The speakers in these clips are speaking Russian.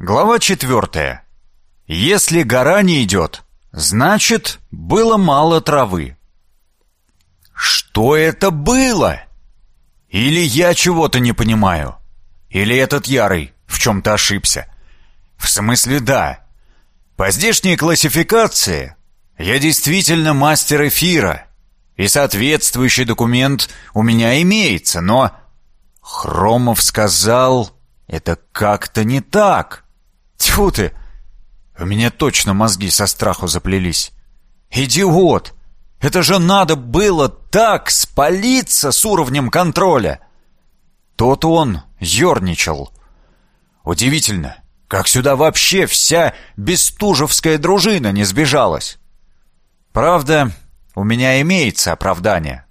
Глава четвертая. Если гора не идет, значит, было мало травы. Что это было? Или я чего-то не понимаю? Или этот Ярый в чем-то ошибся? В смысле, да. По здешней классификации я действительно мастер эфира, и соответствующий документ у меня имеется, но... Хромов сказал, это как-то не так. Тьфу ты! У меня точно мозги со страху заплелись. Идиот! Это же надо было так спалиться с уровнем контроля! Тот он ерничал. Удивительно, как сюда вообще вся бестужевская дружина не сбежалась. Правда, у меня имеется оправдание.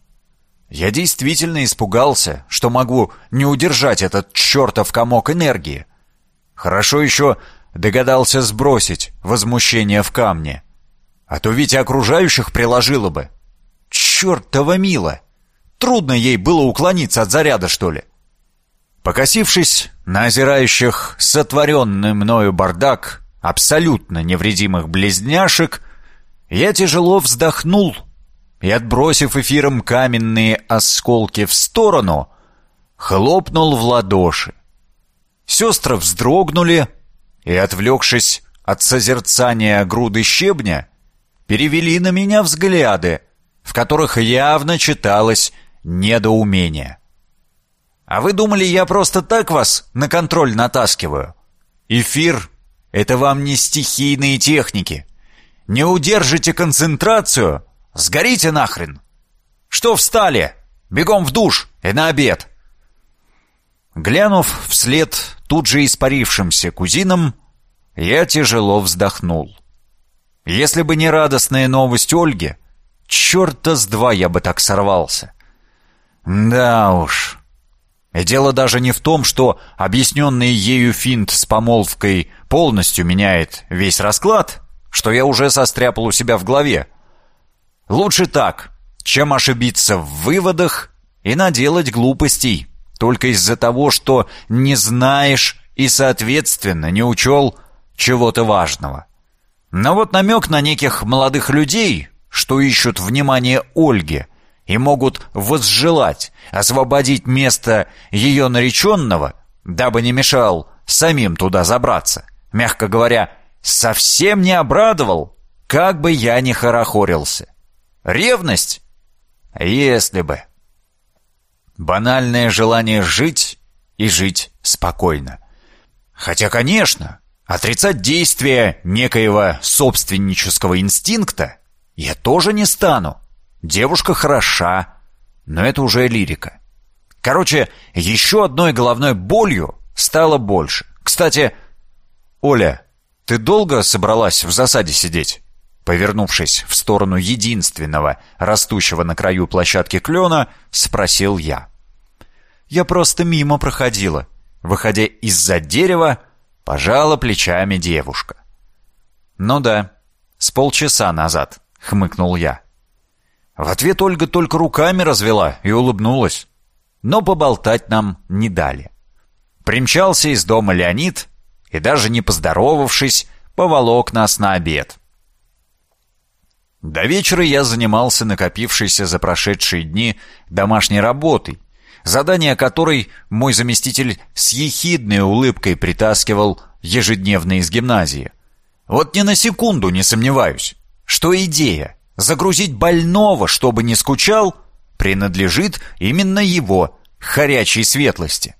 Я действительно испугался, что могу не удержать этот чертов комок энергии. Хорошо еще догадался сбросить возмущение в камне. А то ведь окружающих приложило бы. Чертова мило! Трудно ей было уклониться от заряда, что ли. Покосившись на озирающих сотворенный мною бардак абсолютно невредимых близняшек, я тяжело вздохнул и, отбросив эфиром каменные осколки в сторону, хлопнул в ладоши. Сестры вздрогнули и, отвлекшись от созерцания груды щебня, перевели на меня взгляды, в которых явно читалось недоумение. «А вы думали, я просто так вас на контроль натаскиваю? Эфир — это вам не стихийные техники. Не удержите концентрацию — сгорите нахрен! Что встали? Бегом в душ и на обед!» Глянув вслед тут же испарившимся кузинам, я тяжело вздохнул. Если бы не радостная новость Ольги, черта с два я бы так сорвался. Да уж. И дело даже не в том, что объясненный ею финт с помолвкой полностью меняет весь расклад, что я уже состряпал у себя в голове. Лучше так, чем ошибиться в выводах и наделать глупостей, только из-за того, что не знаешь и, соответственно, не учел чего-то важного. Но вот намек на неких молодых людей, что ищут внимание Ольги и могут возжелать освободить место ее нареченного, дабы не мешал самим туда забраться, мягко говоря, совсем не обрадовал, как бы я ни хорохорился. Ревность? Если бы. Банальное желание жить и жить спокойно. Хотя, конечно, Отрицать действия некоего собственнического инстинкта я тоже не стану. Девушка хороша, но это уже лирика. Короче, еще одной головной болью стало больше. Кстати, Оля, ты долго собралась в засаде сидеть? Повернувшись в сторону единственного, растущего на краю площадки клена, спросил я. Я просто мимо проходила. Выходя из-за дерева, Пожала плечами девушка. «Ну да, с полчаса назад», — хмыкнул я. В ответ Ольга только руками развела и улыбнулась. Но поболтать нам не дали. Примчался из дома Леонид и, даже не поздоровавшись, поволок нас на обед. До вечера я занимался накопившейся за прошедшие дни домашней работой, задание которой мой заместитель с ехидной улыбкой притаскивал ежедневно из гимназии. Вот ни на секунду не сомневаюсь, что идея загрузить больного, чтобы не скучал, принадлежит именно его, хорячей светлости.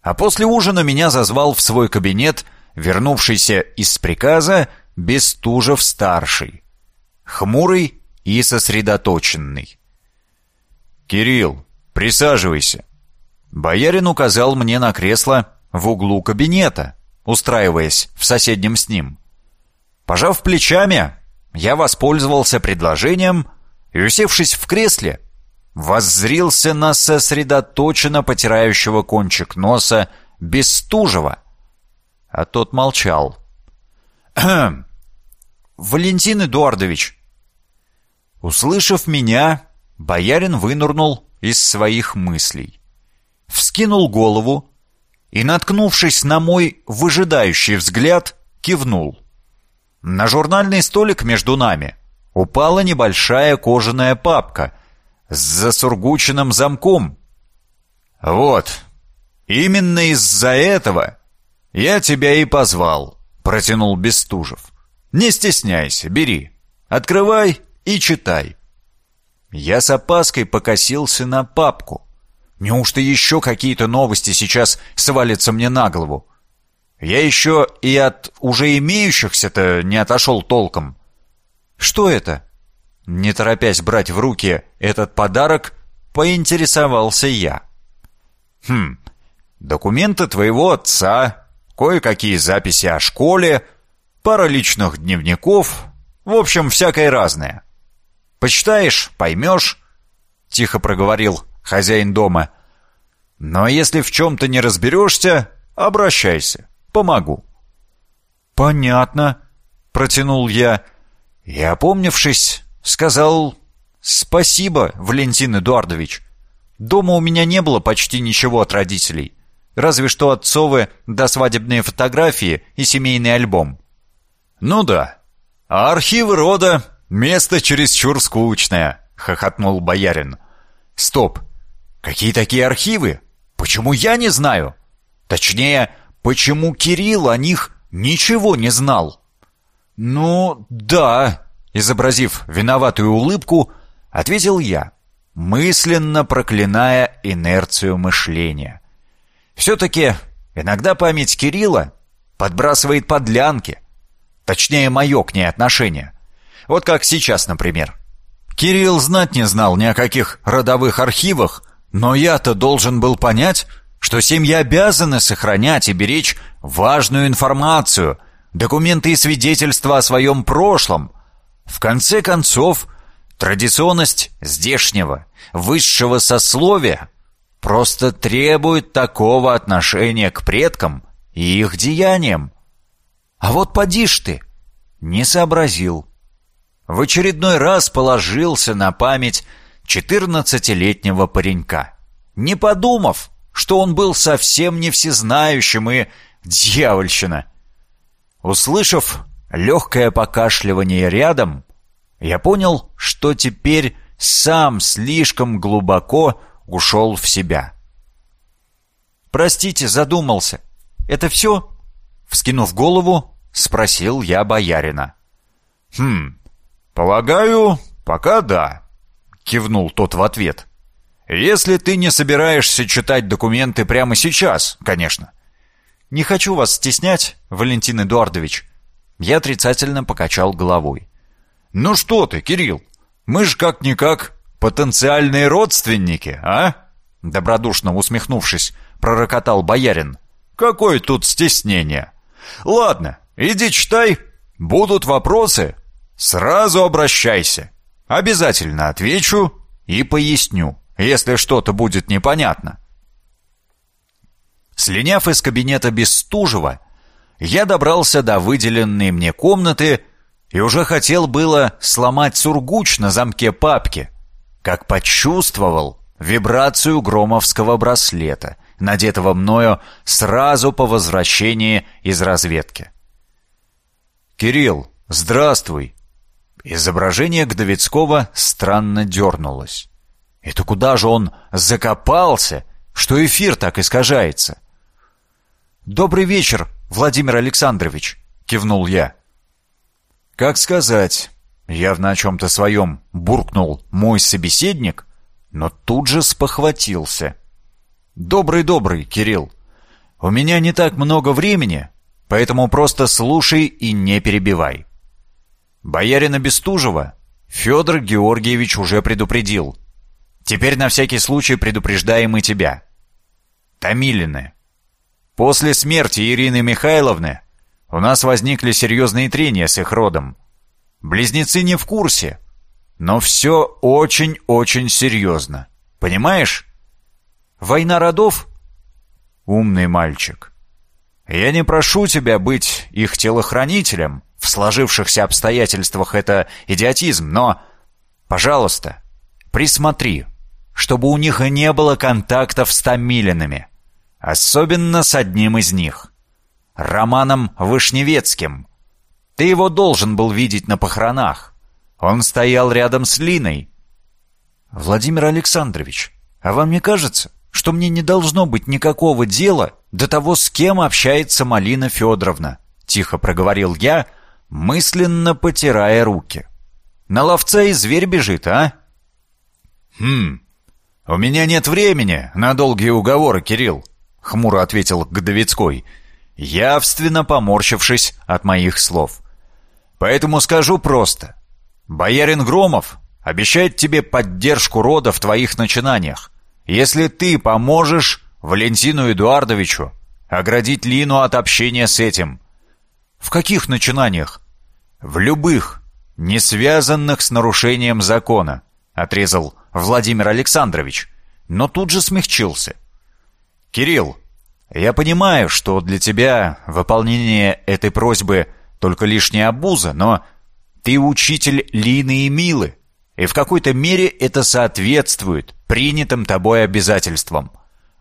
А после ужина меня зазвал в свой кабинет вернувшийся из приказа Бестужев-старший, хмурый и сосредоточенный. «Кирилл, Присаживайся. Боярин указал мне на кресло в углу кабинета, устраиваясь в соседнем с ним. Пожав плечами, я воспользовался предложением и, усевшись в кресле, воззрился на сосредоточенно потирающего кончик носа Бестужева, а тот молчал. «Валентин Эдуардович!» Услышав меня, боярин вынырнул из своих мыслей. Вскинул голову и, наткнувшись на мой выжидающий взгляд, кивнул. На журнальный столик между нами упала небольшая кожаная папка с засургученным замком. «Вот, именно из-за этого я тебя и позвал», — протянул Бестужев. «Не стесняйся, бери, открывай и читай». Я с опаской покосился на папку. Неужто еще какие-то новости сейчас свалятся мне на голову? Я еще и от уже имеющихся-то не отошел толком. Что это? Не торопясь брать в руки этот подарок, поинтересовался я. Хм, документы твоего отца, кое-какие записи о школе, пара личных дневников, в общем, всякое разное. Почитаешь, поймешь, тихо проговорил хозяин дома. Но если в чем-то не разберешься, обращайся помогу». «Понятно», — протянул я. И, опомнившись, сказал «Спасибо, Валентин Эдуардович. Дома у меня не было почти ничего от родителей, разве что отцовы досвадебные фотографии и семейный альбом». «Ну да, а архивы рода — место чересчур скучное», — хохотнул боярин. «Стоп! Какие такие архивы? Почему я не знаю? Точнее, Почему Кирилл о них ничего не знал? Ну, да, изобразив виноватую улыбку, ответил я, мысленно проклиная инерцию мышления. Все-таки иногда память Кирилла подбрасывает подлянки, точнее, мое к ней отношение. Вот как сейчас, например. Кирилл знать не знал ни о каких родовых архивах, но я-то должен был понять, что семьи обязаны сохранять и беречь важную информацию, документы и свидетельства о своем прошлом. В конце концов, традиционность здешнего, высшего сословия просто требует такого отношения к предкам и их деяниям. А вот поди ты, не сообразил. В очередной раз положился на память четырнадцатилетнего паренька, не подумав, что он был совсем не всезнающим и дьявольщина. Услышав легкое покашливание рядом, я понял, что теперь сам слишком глубоко ушел в себя. «Простите, задумался. Это все?» Вскинув голову, спросил я боярина. «Хм, полагаю, пока да», — кивнул тот в ответ. Если ты не собираешься читать документы прямо сейчас, конечно. Не хочу вас стеснять, Валентин Эдуардович. Я отрицательно покачал головой. Ну что ты, Кирилл, мы ж как-никак потенциальные родственники, а? Добродушно усмехнувшись, пророкотал боярин. Какое тут стеснение? Ладно, иди читай. Будут вопросы, сразу обращайся. Обязательно отвечу и поясню если что-то будет непонятно. Слиняв из кабинета Бестужева, я добрался до выделенной мне комнаты и уже хотел было сломать сургуч на замке папки, как почувствовал вибрацию громовского браслета, надетого мною сразу по возвращении из разведки. «Кирилл, здравствуй!» Изображение Гдовицкого странно дернулось. Это куда же он закопался, что эфир так искажается? «Добрый вечер, Владимир Александрович», — кивнул я. «Как сказать?» Явно о чем-то своем буркнул мой собеседник, но тут же спохватился. «Добрый-добрый, Кирилл. У меня не так много времени, поэтому просто слушай и не перебивай. Боярина Бестужева Федор Георгиевич уже предупредил. Теперь на всякий случай предупреждаем и тебя. Томилины. После смерти Ирины Михайловны у нас возникли серьезные трения с их родом. Близнецы не в курсе, но все очень-очень серьезно. Понимаешь? Война родов? Умный мальчик. Я не прошу тебя быть их телохранителем. Сложившихся обстоятельствах это идиотизм, но... Пожалуйста, Присмотри, чтобы у них и не было контактов с Томилинами. Особенно с одним из них. Романом Вышневецким. Ты его должен был видеть на похоронах. Он стоял рядом с Линой. Владимир Александрович, а вам не кажется, что мне не должно быть никакого дела до того, с кем общается Малина Федоровна? Тихо проговорил я, мысленно потирая руки. На ловца и зверь бежит, а? Хм, у меня нет времени на долгие уговоры, Кирилл, хмуро ответил Годовицкой, явственно поморщившись от моих слов. Поэтому скажу просто. Боярин Громов обещает тебе поддержку рода в твоих начинаниях. Если ты поможешь Валентину Эдуардовичу оградить Лину от общения с этим. В каких начинаниях? В любых, не связанных с нарушением закона, отрезал Владимир Александрович, но тут же смягчился. Кирилл, я понимаю, что для тебя выполнение этой просьбы только лишняя обуза, но ты учитель Лины и Милы, и в какой-то мере это соответствует принятым тобой обязательствам.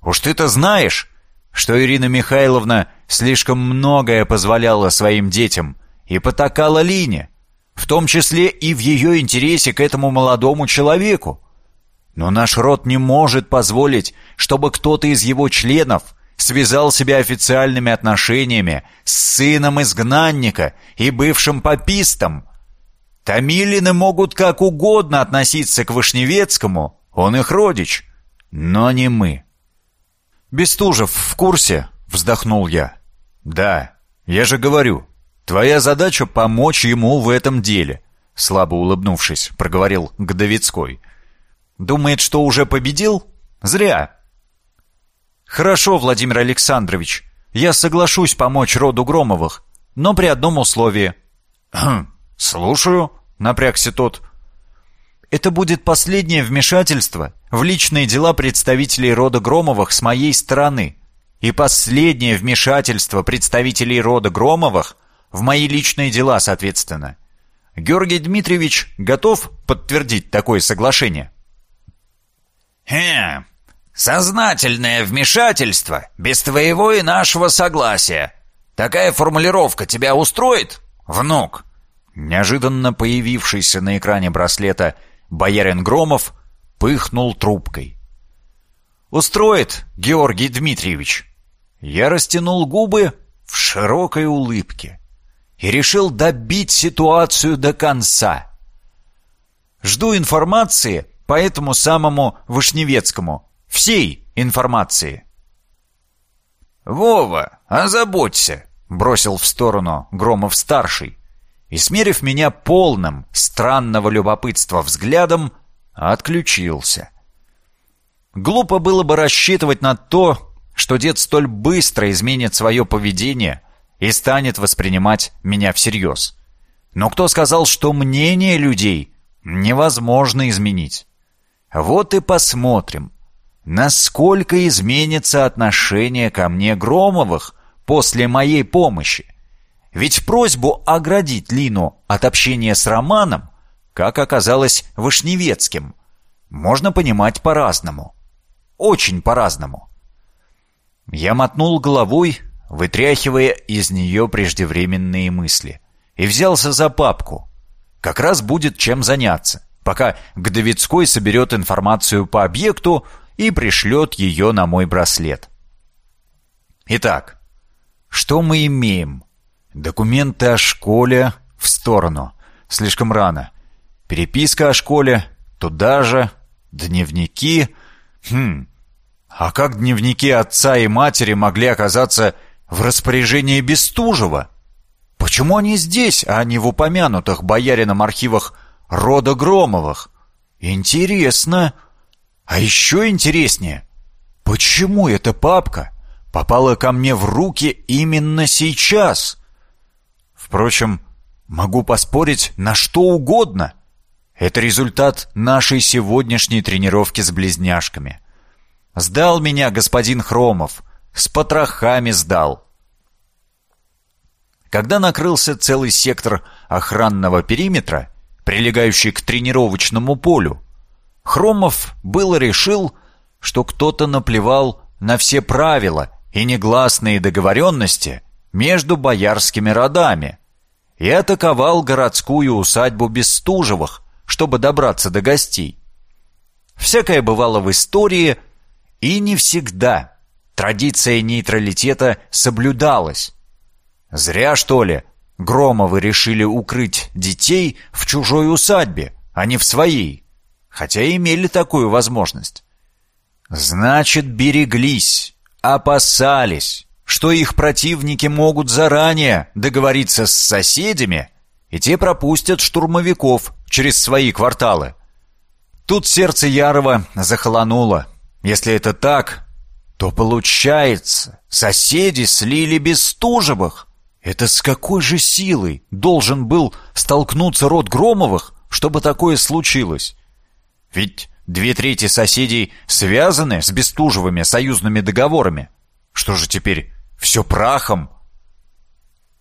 Уж ты-то знаешь, что Ирина Михайловна слишком многое позволяла своим детям и потакала Лине, в том числе и в ее интересе к этому молодому человеку. Но наш род не может позволить, чтобы кто-то из его членов связал себя официальными отношениями с сыном изгнанника и бывшим попистом, Томилины могут как угодно относиться к Вышневецкому, он их родич, но не мы. «Бестужев в курсе?» — вздохнул я. «Да, я же говорю, твоя задача — помочь ему в этом деле», — слабо улыбнувшись, проговорил Годовицкой. «Думает, что уже победил? Зря». «Хорошо, Владимир Александрович, я соглашусь помочь роду Громовых, но при одном условии». «Хм, слушаю», напрягся тот. Это будет последнее вмешательство в личные дела представителей рода Громовых с моей стороны и последнее вмешательство представителей рода Громовых в мои личные дела, соответственно. Георгий Дмитриевич готов подтвердить такое соглашение? «Хе, сознательное вмешательство без твоего и нашего согласия. Такая формулировка тебя устроит, внук?» Неожиданно появившийся на экране браслета боярин Громов пыхнул трубкой. «Устроит, Георгий Дмитриевич!» Я растянул губы в широкой улыбке и решил добить ситуацию до конца. Жду информации по этому самому Вышневецкому. Всей информации. «Вова, озаботься!» — бросил в сторону Громов-старший и, смерив меня полным странного любопытства взглядом, отключился. Глупо было бы рассчитывать на то, что дед столь быстро изменит свое поведение и станет воспринимать меня всерьез. Но кто сказал, что мнение людей невозможно изменить? Вот и посмотрим, насколько изменится отношение ко мне Громовых после моей помощи. Ведь просьбу оградить Лину от общения с Романом, как оказалось Вышневецким, можно понимать по-разному. Очень по-разному. Я мотнул головой, вытряхивая из нее преждевременные мысли, и взялся за папку. Как раз будет чем заняться, пока Гдовицкой соберет информацию по объекту и пришлет ее на мой браслет. Итак, что мы имеем? Документы о школе в сторону. Слишком рано. Переписка о школе туда же. Дневники. Хм. А как дневники отца и матери могли оказаться в распоряжении Бестужева? Почему они здесь, а не в упомянутых боярином архивах рода Громовых? Интересно. А еще интереснее, почему эта папка попала ко мне в руки именно сейчас? Впрочем, могу поспорить на что угодно. Это результат нашей сегодняшней тренировки с близняшками. Сдал меня господин Хромов, с потрохами сдал. Когда накрылся целый сектор охранного периметра, прилегающий к тренировочному полю, Хромов было решил, что кто-то наплевал на все правила и негласные договоренности между боярскими родами и атаковал городскую усадьбу Бестужевых, чтобы добраться до гостей. Всякое бывало в истории, и не всегда традиция нейтралитета соблюдалась. Зря, что ли, Громовы решили укрыть детей в чужой усадьбе, а не в своей, хотя имели такую возможность. Значит, береглись, опасались, что их противники могут заранее договориться с соседями, и те пропустят штурмовиков через свои кварталы. Тут сердце Ярова захолонуло. Если это так, то получается, соседи слили Бестужевых. Это с какой же силой должен был столкнуться род Громовых, чтобы такое случилось? Ведь две трети соседей связаны с Бестужевыми союзными договорами. Что же теперь, все прахом?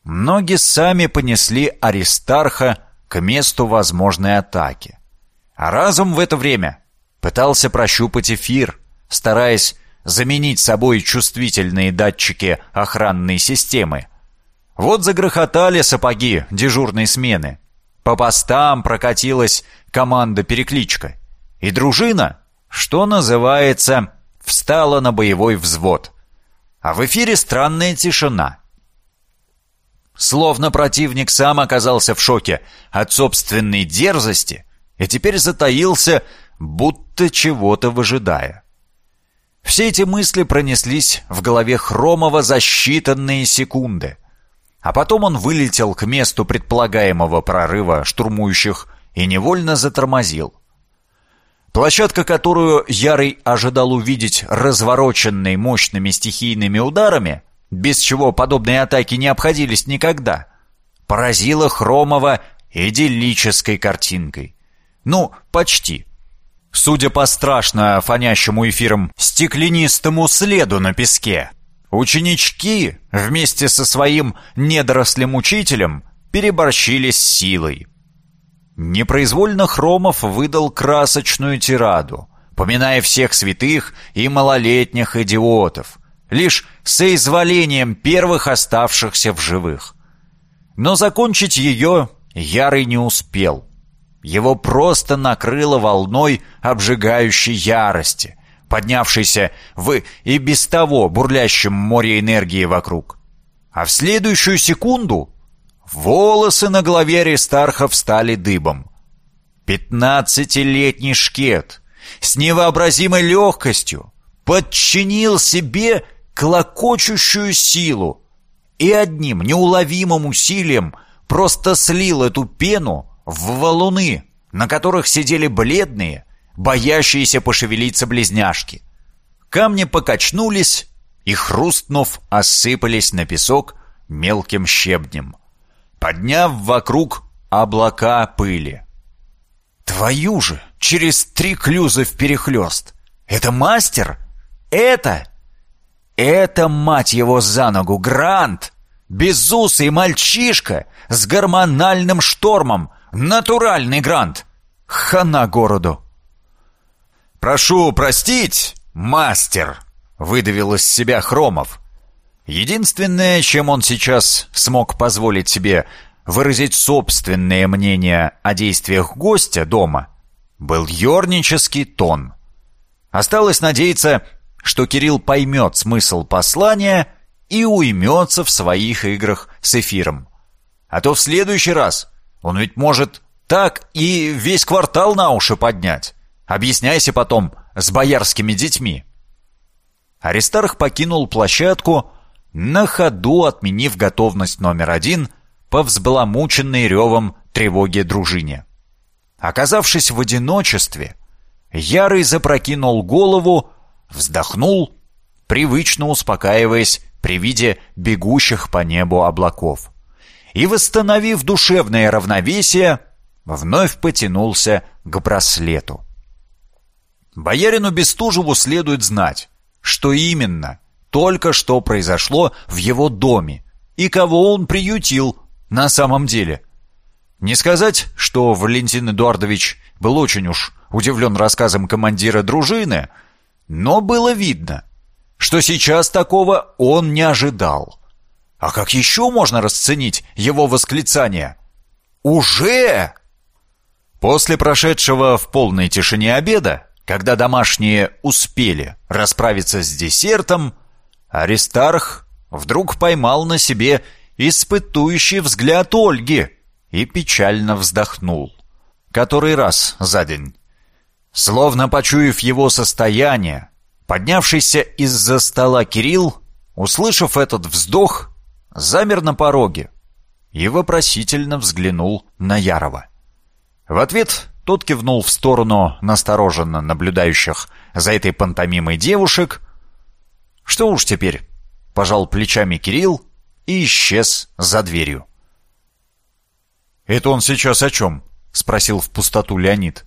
Ноги сами понесли Аристарха к месту возможной атаки. А разум в это время пытался прощупать эфир, стараясь заменить собой чувствительные датчики охранной системы. Вот загрохотали сапоги дежурной смены. По постам прокатилась команда-перекличка. И дружина, что называется, встала на боевой взвод. А в эфире странная тишина. Словно противник сам оказался в шоке от собственной дерзости и теперь затаился, будто чего-то выжидая. Все эти мысли пронеслись в голове Хромова за считанные секунды. А потом он вылетел к месту предполагаемого прорыва штурмующих и невольно затормозил. Площадка, которую Ярый ожидал увидеть развороченной мощными стихийными ударами, без чего подобные атаки не обходились никогда, поразила Хромова идиллической картинкой. Ну, почти. Судя по страшно фонящему эфиром стеклянистому следу на песке, ученички вместе со своим недорослым учителем переборщили с силой. Непроизвольно Хромов выдал красочную тираду, поминая всех святых и малолетних идиотов, лишь соизволением первых оставшихся в живых. Но закончить ее Ярый не успел. Его просто накрыло волной обжигающей ярости, поднявшейся в и без того бурлящем море энергии вокруг. А в следующую секунду волосы на голове Аристарха встали дыбом. Пятнадцатилетний шкет с невообразимой легкостью подчинил себе клокочущую силу и одним неуловимым усилием просто слил эту пену в валуны, на которых сидели бледные, боящиеся пошевелиться близняшки. Камни покачнулись и, хрустнув, осыпались на песок мелким щебнем, подняв вокруг облака пыли. «Твою же! Через три клюза вперехлёст! Это мастер? Это? Это, мать его, за ногу, Грант! Безусый мальчишка с гормональным штормом, Натуральный грант! Хана городу!» «Прошу простить, мастер!» — выдавил из себя Хромов. Единственное, чем он сейчас смог позволить себе выразить собственное мнение о действиях гостя дома, был ернический тон. Осталось надеяться, что Кирилл поймет смысл послания и уймется в своих играх с эфиром. А то в следующий раз он ведь может так и весь квартал на уши поднять. Объясняйся потом с боярскими детьми. Аристарх покинул площадку, на ходу отменив готовность номер один по взбаламученной ревом тревоги дружине. Оказавшись в одиночестве, Ярый запрокинул голову, вздохнул, привычно успокаиваясь при виде бегущих по небу облаков и, восстановив душевное равновесие, вновь потянулся к браслету. Боярину Бестужеву следует знать, что именно только что произошло в его доме и кого он приютил на самом деле. Не сказать, что Валентин Эдуардович был очень уж удивлен рассказом командира дружины, но было видно. что сейчас такого он не ожидал. А как еще можно расценить его восклицание? «Уже!» После прошедшего в полной тишине обеда, когда домашние успели расправиться с десертом, Аристарх вдруг поймал на себе испытующий взгляд Ольги и печально вздохнул. Который раз за день. Словно почуяв его состояние, поднявшийся из-за стола Кирилл, услышав этот вздох, замер на пороге и вопросительно взглянул на Ярова. В ответ тот кивнул в сторону настороженно наблюдающих за этой пантомимой девушек. «Что уж теперь?» — пожал плечами Кирилл и исчез за дверью. «Это он сейчас о чем?» — спросил в пустоту Леонид.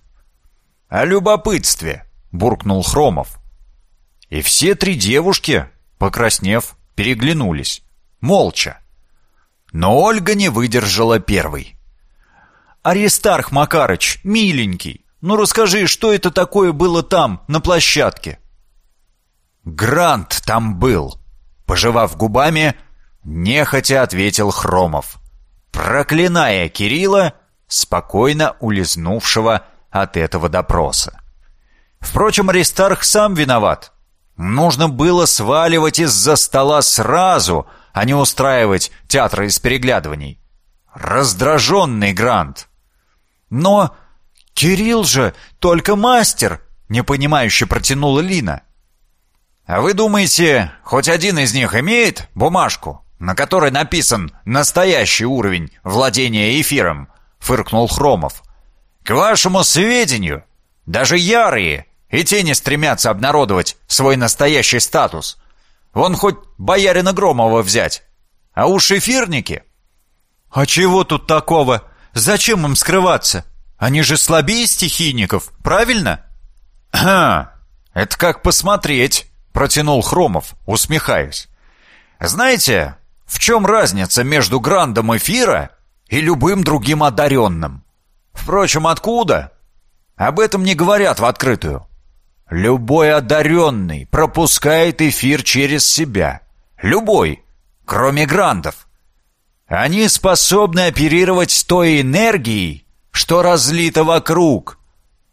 «О любопытстве», — буркнул Хромов. И все три девушки, покраснев, переглянулись. Молча. Но Ольга не выдержала первой. «Аристарх Макарыч, миленький, ну расскажи, что это такое было там, на площадке?» «Грант там был», — пожевав губами, нехотя ответил Хромов, проклиная Кирилла, спокойно улизнувшего от этого допроса. Впрочем, Аристарх сам виноват. Нужно было сваливать из-за стола сразу — а не устраивать театры из переглядываний. Раздраженный Грант. Но Кирилл же только мастер, непонимающе протянула Лина. А вы думаете, хоть один из них имеет бумажку, на которой написан настоящий уровень владения эфиром? Фыркнул Хромов. К вашему сведению, даже ярые и те не стремятся обнародовать свой настоящий статус. Вон хоть боярина Громова взять. А уж эфирники... А чего тут такого? Зачем им скрываться? Они же слабее стихийников, правильно? Ха, это как посмотреть, протянул Хромов, усмехаясь. Знаете, в чем разница между грандом эфира и любым другим одаренным? Впрочем, откуда? Об этом не говорят в открытую. Любой одаренный пропускает эфир через себя. Любой, кроме грандов. Они способны оперировать той энергией, что разлито вокруг.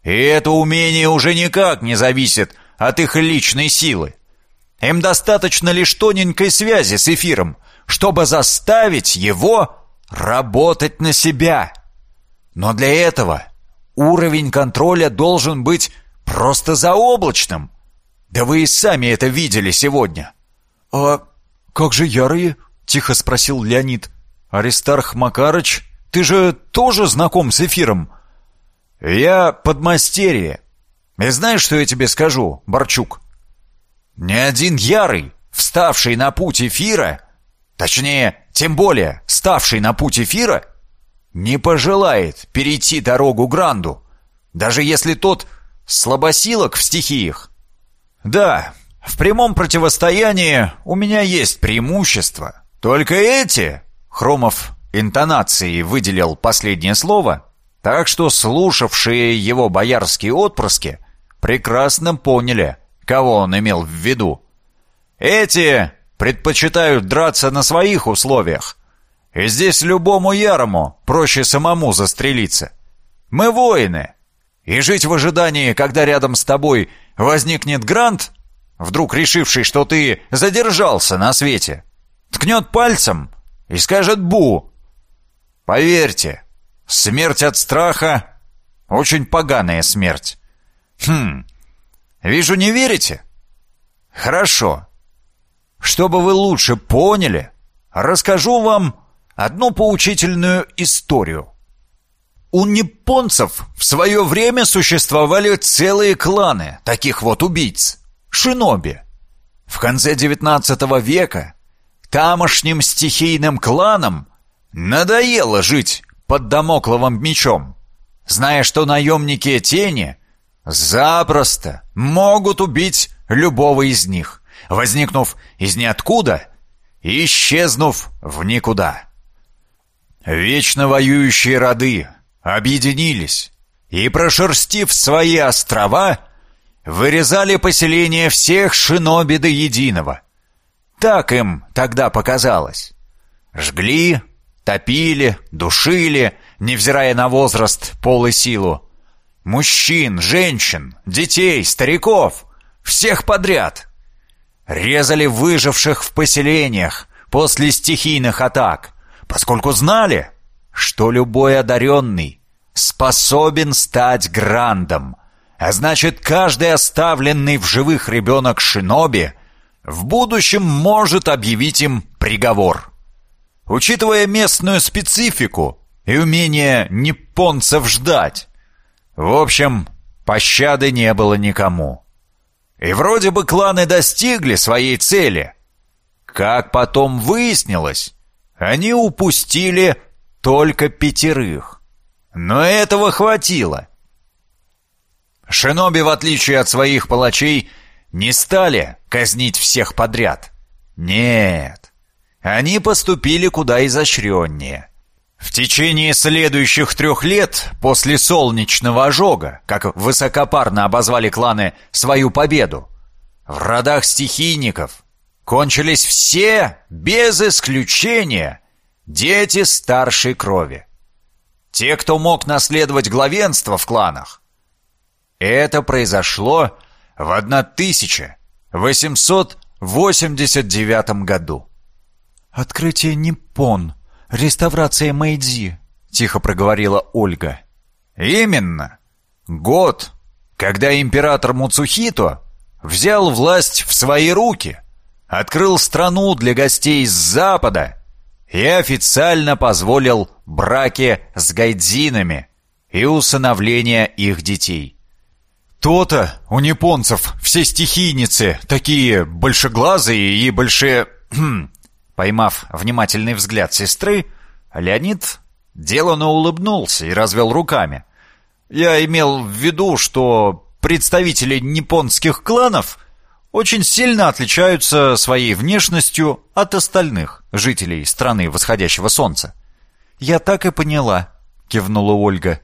И это умение уже никак не зависит от их личной силы. Им достаточно лишь тоненькой связи с эфиром, чтобы заставить его работать на себя. Но для этого уровень контроля должен быть Просто заоблачным. Да вы и сами это видели сегодня. А как же ярые? Тихо спросил Леонид. Аристарх Макарыч, ты же тоже знаком с эфиром? Я подмастерье. И знаешь, что я тебе скажу, Борчук? Ни один ярый, вставший на путь эфира, точнее, тем более, ставший на путь эфира, не пожелает перейти дорогу Гранду, даже если тот слабосилок в стихиях. Да, в прямом противостоянии у меня есть преимущество. Только эти, Хромов интонацией выделил последнее слово, так что слушавшие его боярские отпрыски прекрасно поняли, кого он имел в виду. Эти предпочитают драться на своих условиях. И здесь любому ярому проще самому застрелиться. Мы воины, и жить в ожидании, когда рядом с тобой возникнет Грант, вдруг решивший, что ты задержался на свете, ткнет пальцем и скажет «бу». Поверьте, смерть от страха — очень поганая смерть. Хм, вижу, не верите? Хорошо. Чтобы вы лучше поняли, расскажу вам одну поучительную историю. У японцев в свое время существовали целые кланы таких вот убийц. Шиноби. В конце XIX века тамошним стихийным кланам надоело жить под домокловым мечом, зная, что наемники тени запросто могут убить любого из них, возникнув из ниоткуда и исчезнув в никуда. Вечно воюющие роды — объединились и, прошерстив свои острова, вырезали поселение всех шиноби до единого. Так им тогда показалось. Жгли, топили, душили, невзирая на возраст, пол и силу. Мужчин, женщин, детей, стариков, всех подряд. Резали выживших в поселениях после стихийных атак, поскольку знали, что любой одаренный способен стать грандом, а значит, каждый оставленный в живых ребенок шиноби в будущем может объявить им приговор. Учитывая местную специфику и умение японцев ждать, в общем, пощады не было никому. И вроде бы кланы достигли своей цели. Как потом выяснилось, они упустили только пятерых. Но этого хватило. Шиноби, в отличие от своих палачей, не стали казнить всех подряд. Нет, они поступили куда изощреннее. В течение следующих трех лет после солнечного ожога, как высокопарно обозвали кланы свою победу, в родах стихийников кончились все, без исключения, дети старшей крови. Те, кто мог наследовать главенство в кланах. Это произошло в 1889 году. «Открытие Ниппон», реставрация Мэйдзи», — тихо проговорила Ольга. «Именно. Год, когда император Муцухито взял власть в свои руки, открыл страну для гостей с Запада и официально позволил браки с гайдзинами и усыновление их детей». «То-то у японцев все стихийницы такие большеглазые и больше...» Поймав внимательный взгляд сестры, Леонид деланно улыбнулся и развел руками. «Я имел в виду, что представители японских кланов очень сильно отличаются своей внешностью от остальных жителей страны восходящего солнца». «Я так и поняла», — кивнула Ольга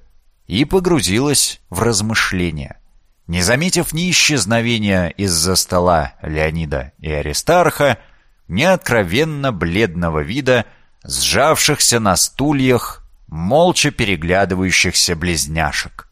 и погрузилась в размышления. Не заметив ни исчезновения из-за стола Леонида и Аристарха, неоткровенно бледного вида, сжавшихся на стульях, молча переглядывающихся близняшек.